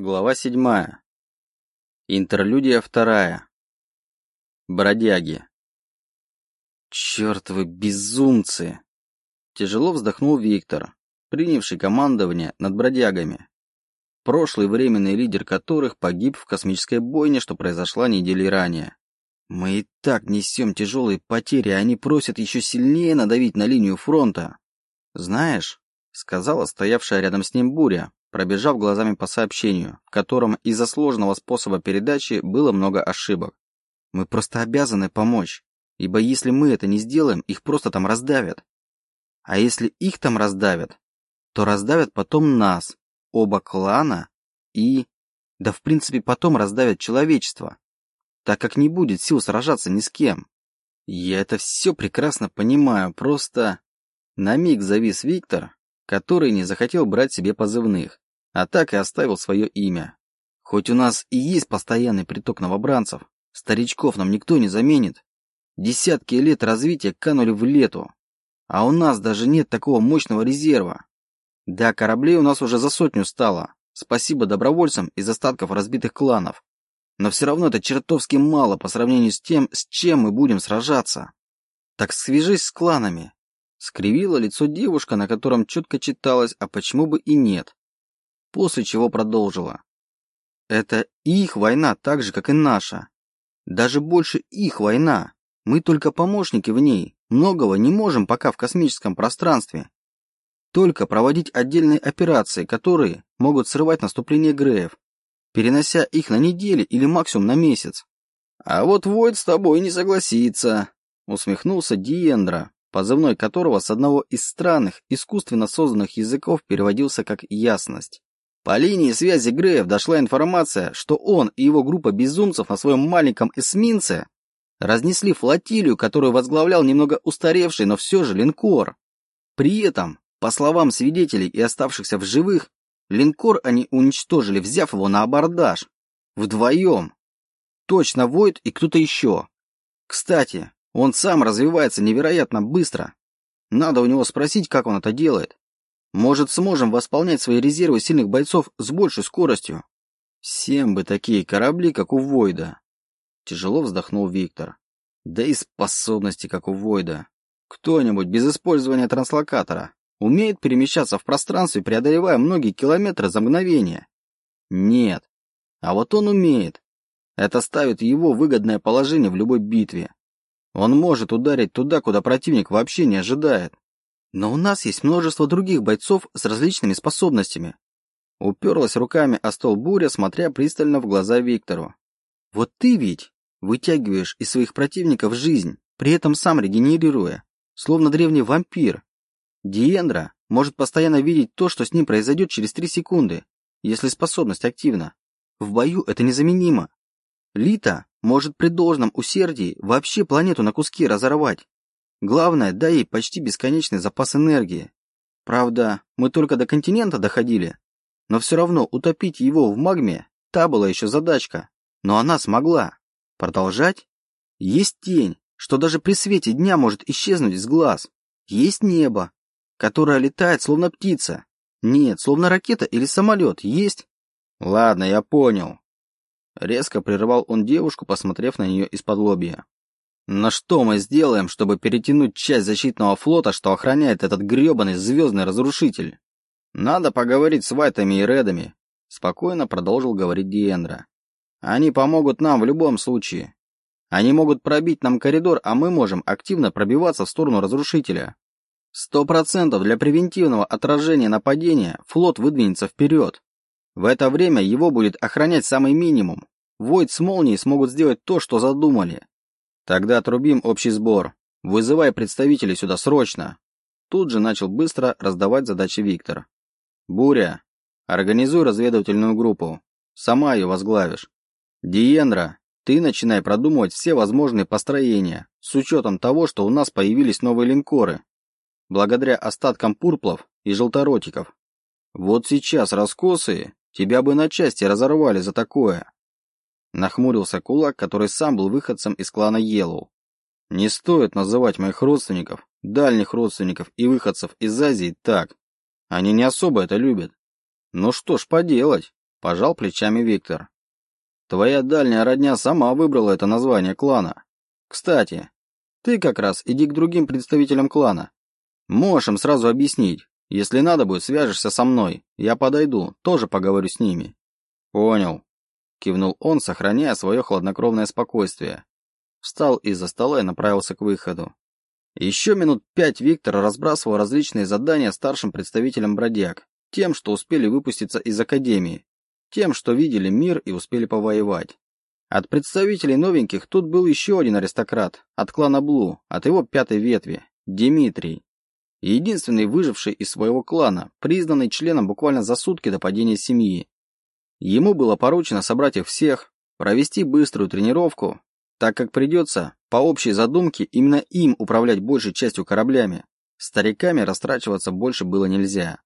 Глава седьмая. Интерлюдия вторая. Бродяги. Чёртовы безумцы! Тяжело вздохнул Виктор, принявший командование над бродягами. Прошлый временный лидер которых погиб в космической бойне, что произошла недели ранее. Мы и так несем тяжелые потери, а они просят еще сильнее надавить на линию фронта. Знаешь, сказала стоявшая рядом с ним Буря, пробежав глазами по сообщению, в котором из-за сложного способа передачи было много ошибок. Мы просто обязаны помочь, ибо если мы это не сделаем, их просто там раздавят. А если их там раздавят, то раздавят потом нас, оба клана и... Да в принципе потом раздавят человечество, так как не будет сил сражаться ни с кем. Я это все прекрасно понимаю, просто... На миг завис Виктор, который не захотел брать себе позывных, а так и оставил свое имя. Хоть у нас и есть постоянный приток новобранцев, старичков нам никто не заменит. Десятки лет развития канули в лету, а у нас даже нет такого мощного резерва. Да, кораблей у нас уже за сотню стало, спасибо добровольцам из остатков разбитых кланов. Но все равно это чертовски мало по сравнению с тем, с чем мы будем сражаться. Так свяжись с кланами, Скривила лицо девушка, на котором четко читалось, а почему бы и нет. После чего продолжила. Это их война так же, как и наша. Даже больше их война. Мы только помощники в ней. Многого не можем пока в космическом пространстве. Только проводить отдельные операции, которые могут срывать наступление Греев, перенося их на недели или максимум на месяц. А вот Войд с тобой не согласится, усмехнулся Диендра, позывной которого с одного из странных, искусственно созданных языков переводился как «ясность». По линии связи Греев дошла информация, что он и его группа безумцев на своем маленьком эсминце разнесли флотилию, которую возглавлял немного устаревший, но все же линкор. При этом, по словам свидетелей и оставшихся в живых, линкор они уничтожили, взяв его на абордаж. Вдвоем. Точно Войт и кто-то еще. Кстати, он сам развивается невероятно быстро. Надо у него спросить, как он это делает. Может, сможем восполнять свои резервы сильных бойцов с большей скоростью. Всем бы такие корабли, как у Войда. Тяжело вздохнул Виктор. Да и способности, как у Войда. Кто-нибудь без использования транслокатора умеет перемещаться в пространстве, преодолевая многие километры за мгновение? Нет. А вот он умеет. Это ставит его в выгодное положение в любой битве. Он может ударить туда, куда противник вообще не ожидает. Но у нас есть множество других бойцов с различными способностями. Уперлась руками о стол буря, смотря пристально в глаза Виктору. Вот ты ведь вытягиваешь из своих противников жизнь, при этом сам регенерируя, словно древний вампир. Диендра может постоянно видеть то, что с ним произойдет через три секунды, если способность активна. В бою это незаменимо. Лита может при должном усердии вообще планету на куски разорвать. Главное, дай ей почти бесконечный запас энергии. Правда, мы только до континента доходили, но все равно утопить его в магме – та была еще задачка. Но она смогла. Продолжать? Есть тень, что даже при свете дня может исчезнуть из глаз. Есть небо, которое летает словно птица. Нет, словно ракета или самолет. Есть? Ладно, я понял. Резко прервал он девушку, посмотрев на нее из-под лобья. «На что мы сделаем, чтобы перетянуть часть защитного флота, что охраняет этот гребаный звездный разрушитель? Надо поговорить с Вайтами и Редами», — спокойно продолжил говорить Диэндра. «Они помогут нам в любом случае. Они могут пробить нам коридор, а мы можем активно пробиваться в сторону разрушителя. Сто процентов для превентивного отражения нападения флот выдвинется вперед. В это время его будет охранять самый минимум. Войд с молнией смогут сделать то, что задумали. Тогда отрубим общий сбор. Вызывай представителей сюда срочно. Тут же начал быстро раздавать задачи Виктор. Буря, организуй разведывательную группу. Сама ее возглавишь. Диендра, ты начинай продумывать все возможные построения, с учетом того, что у нас появились новые линкоры, благодаря остаткам пурплов и желторотиков. Вот сейчас раскосые Тебя бы на части разорвали за такое. Нахмурился кулак, который сам был выходцем из клана Йеллоу. Не стоит называть моих родственников, дальних родственников и выходцев из Азии так. Они не особо это любят. Ну что ж поделать. Пожал плечами Виктор. Твоя дальняя родня сама выбрала это название клана. Кстати, ты как раз иди к другим представителям клана. Можешь им сразу объяснить. Если надо будет, свяжешься со мной. Я подойду, тоже поговорю с ними. Понял. Кивнул он, сохраняя свое хладнокровное спокойствие. Встал из-за стола и направился к выходу. Еще минут пять Виктор разбрасывал различные задания старшим представителям бродяг, тем, что успели выпуститься из академии, тем, что видели мир и успели повоевать. От представителей новеньких тут был еще один аристократ, от клана Блу, от его пятой ветви, Дмитрий. Единственный выживший из своего клана, признанный членом буквально за сутки до падения семьи. Ему было поручено собрать их всех, провести быструю тренировку, так как придется, по общей задумке, именно им управлять большей частью кораблями. Стариками растрачиваться больше было нельзя.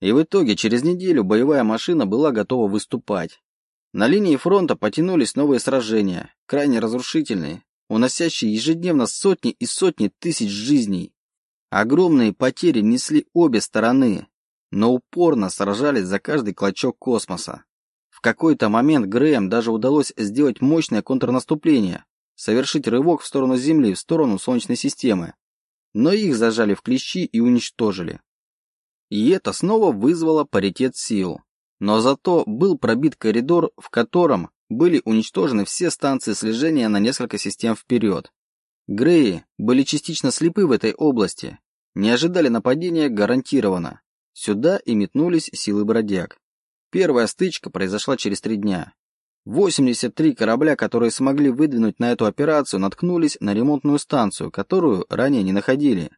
И в итоге через неделю боевая машина была готова выступать. На линии фронта потянулись новые сражения, крайне разрушительные, уносящие ежедневно сотни и сотни тысяч жизней. Огромные потери несли обе стороны, но упорно сражались за каждый клочок космоса. В какой-то момент Грэем даже удалось сделать мощное контрнаступление, совершить рывок в сторону Земли, в сторону Солнечной системы. Но их зажали в клещи и уничтожили. И это снова вызвало паритет сил. Но зато был пробит коридор, в котором были уничтожены все станции слежения на несколько систем вперед. Греи были частично слепы в этой области, не ожидали нападения гарантированно. Сюда и метнулись силы бродяг. Первая стычка произошла через три дня. 83 корабля, которые смогли выдвинуть на эту операцию, наткнулись на ремонтную станцию, которую ранее не находили.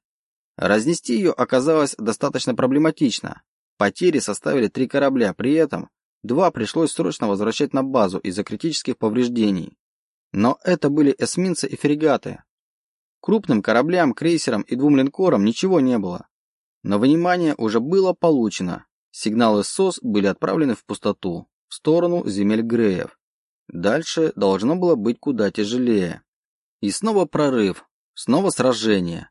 Разнести ее оказалось достаточно проблематично. Потери составили три корабля, при этом два пришлось срочно возвращать на базу из-за критических повреждений. Но это были эсминцы и фрегаты. Крупным кораблям, крейсерам и двум линкорам ничего не было. Но внимание уже было получено. Сигналы СОС были отправлены в пустоту, в сторону земель Греев. Дальше должно было быть куда тяжелее. И снова прорыв, снова сражение.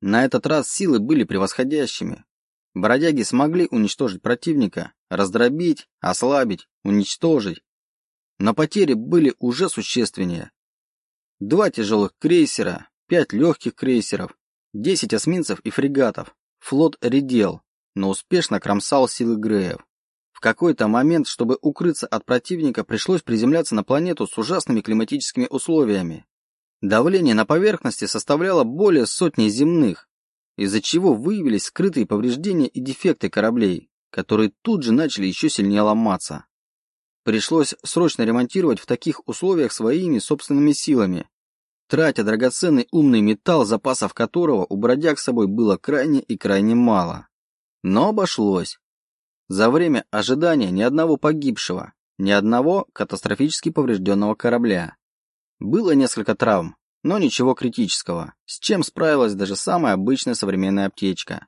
На этот раз силы были превосходящими. Бродяги смогли уничтожить противника, раздробить, ослабить, уничтожить. Но потери были уже существеннее. Два тяжелых крейсера, пять легких крейсеров, десять эсминцев и фрегатов. Флот редел, но успешно кромсал силы Греев. В какой-то момент, чтобы укрыться от противника, пришлось приземляться на планету с ужасными климатическими условиями. Давление на поверхности составляло более сотни земных, из-за чего выявились скрытые повреждения и дефекты кораблей, которые тут же начали еще сильнее ломаться. Пришлось срочно ремонтировать в таких условиях своими собственными силами, тратя драгоценный умный металл, запасов которого у бродяг с собой было крайне и крайне мало. Но обошлось. За время ожидания ни одного погибшего, ни одного катастрофически поврежденного корабля. Было несколько травм, но ничего критического, с чем справилась даже самая обычная современная аптечка.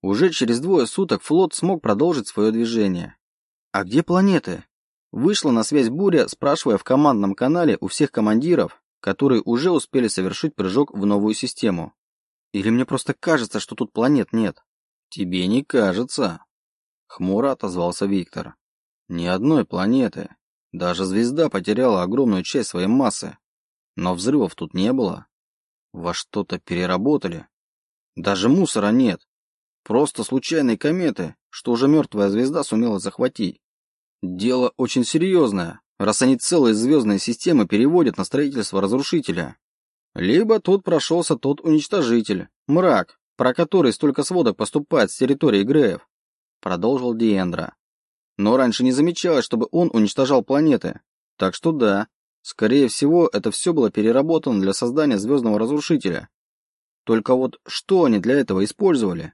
Уже через двое суток флот смог продолжить свое движение. «А где планеты?» Вышла на связь Буря, спрашивая в командном канале у всех командиров, которые уже успели совершить прыжок в новую систему. «Или мне просто кажется, что тут планет нет?» «Тебе не кажется», — хмуро отозвался Виктор. «Ни одной планеты. Даже звезда потеряла огромную часть своей массы. Но взрывов тут не было. Во что-то переработали. Даже мусора нет. Просто случайные кометы, что уже мертвая звезда сумела захватить. Дело очень серьезное, раз они целые звездные системы переводят на строительство разрушителя. Либо тут прошелся тот уничтожитель, мрак, про который столько сводок поступает с территории Греев, продолжил Диэндра. Но раньше не замечалось, чтобы он уничтожал планеты. Так что да, Скорее всего, это все было переработано для создания звездного разрушителя. Только вот что они для этого использовали?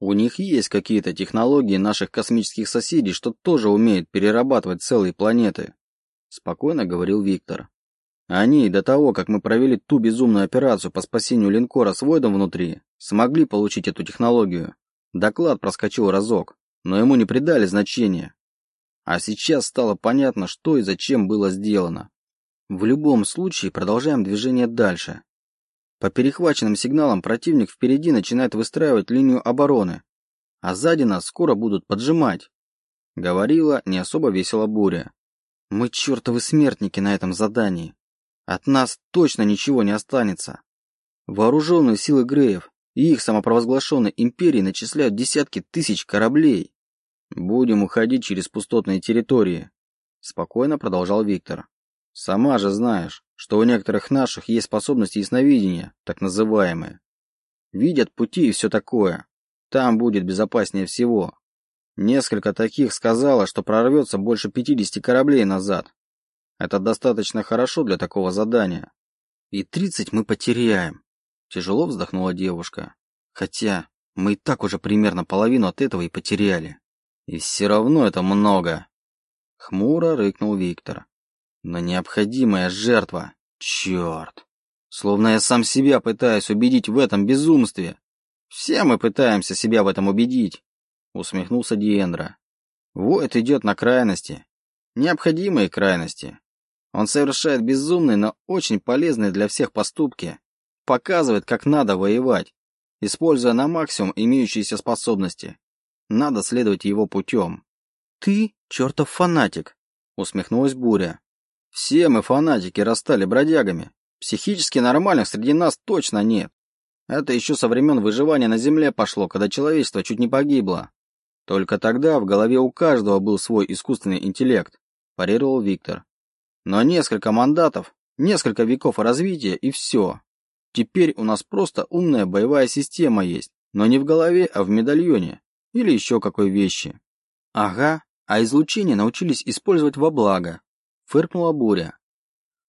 У них есть какие-то технологии наших космических соседей, что тоже умеют перерабатывать целые планеты. Спокойно говорил Виктор. Они, до того, как мы провели ту безумную операцию по спасению линкора с Войдом внутри, смогли получить эту технологию. Доклад проскочил разок, но ему не придали значения. А сейчас стало понятно, что и зачем было сделано. В любом случае продолжаем движение дальше. По перехваченным сигналам противник впереди начинает выстраивать линию обороны, а сзади нас скоро будут поджимать. Говорила не особо весело Буря. Мы чертовы смертники на этом задании. От нас точно ничего не останется. Вооруженные силы Греев и их самопровозглашенной империи начисляют десятки тысяч кораблей. Будем уходить через пустотные территории, спокойно продолжал Виктор. Сама же знаешь, что у некоторых наших есть способности ясновидения, так называемые. Видят пути и все такое. Там будет безопаснее всего. Несколько таких сказала, что прорвется больше 50 кораблей назад. Это достаточно хорошо для такого задания. И 30 мы потеряем. Тяжело вздохнула девушка. Хотя мы и так уже примерно половину от этого и потеряли. И все равно это много. Хмуро рыкнул Виктор. Но необходимая жертва. Черт. Словно я сам себя пытаюсь убедить в этом безумстве. Все мы пытаемся себя в этом убедить. Усмехнулся Диэндра. Войт идет на крайности. Необходимые крайности. Он совершает безумные, но очень полезные для всех поступки показывает, как надо воевать, используя на максимум имеющиеся способности. Надо следовать его путем. «Ты чертов фанатик», — усмехнулась Буря. «Все мы фанатики расстали бродягами. Психически нормальных среди нас точно нет. Это еще со времен выживания на Земле пошло, когда человечество чуть не погибло. Только тогда в голове у каждого был свой искусственный интеллект», – парировал Виктор. «Но несколько мандатов, несколько веков развития и все. Теперь у нас просто умная боевая система есть, но не в голове, а в медальоне. Или еще какой вещи. Ага, а излучение научились использовать во благо. Фыркнула Буря.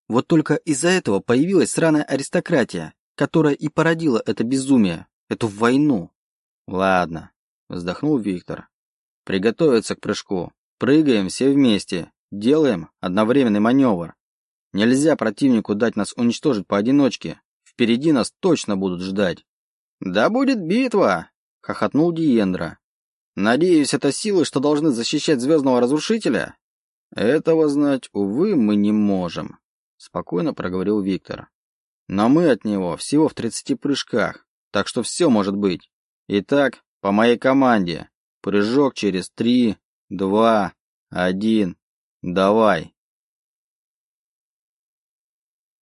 Вот только из-за этого появилась сраная аристократия, которая и породила это безумие, эту войну. Ладно, вздохнул Виктор. Приготовиться к прыжку. Прыгаем все вместе. Делаем одновременный маневр. Нельзя противнику дать нас уничтожить поодиночке, Впереди нас точно будут ждать. Да будет битва, хохотнул Диендра. Надеюсь, это силы, что должны защищать звездного разрушителя? Этого знать, увы, мы не можем, спокойно проговорил Виктор. Но мы от него всего в тридцати прыжках, так что все может быть. Итак, по моей команде. Прыжок через три, два, один. Давай.